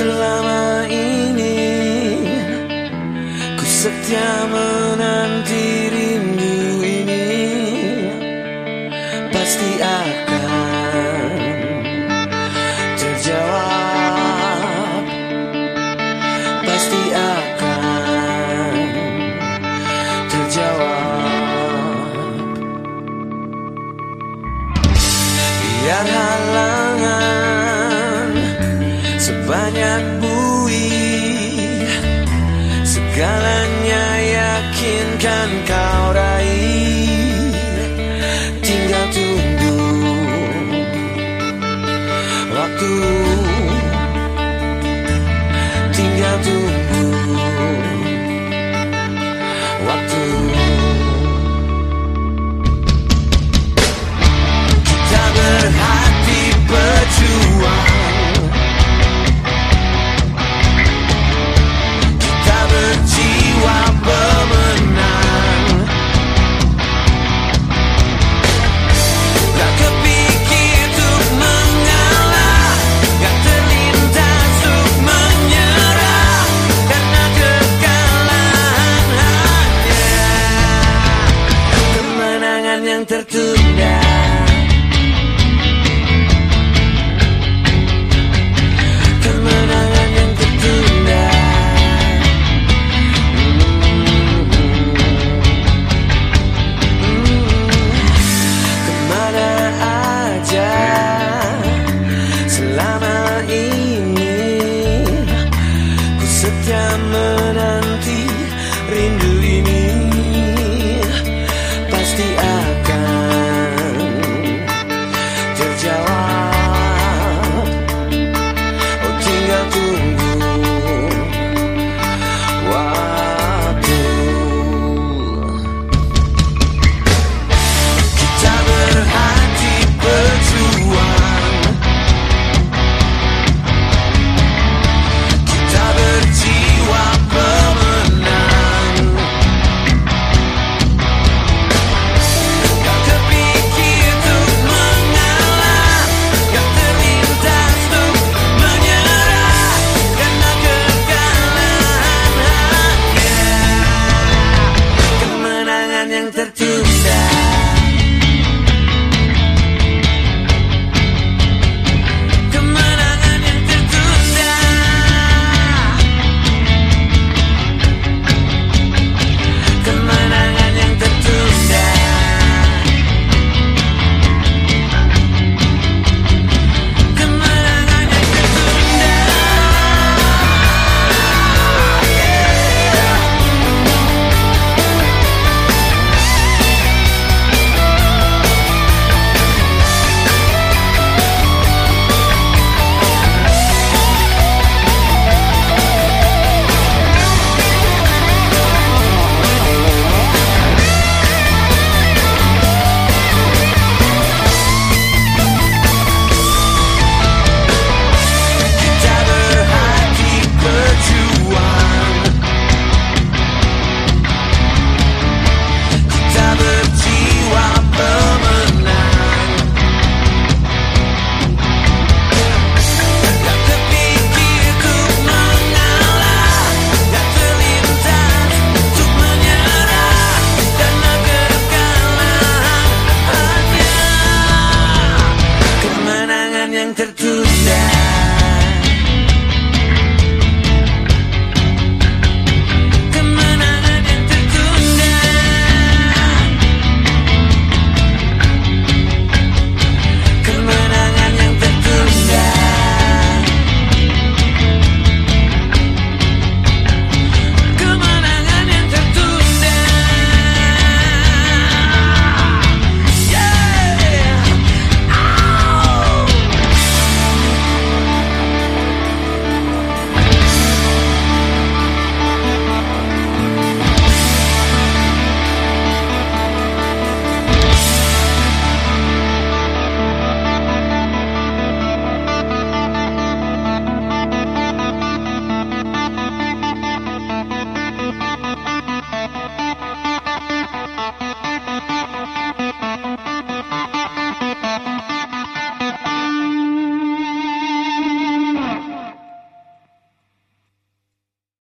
selama ini Ku setia banyak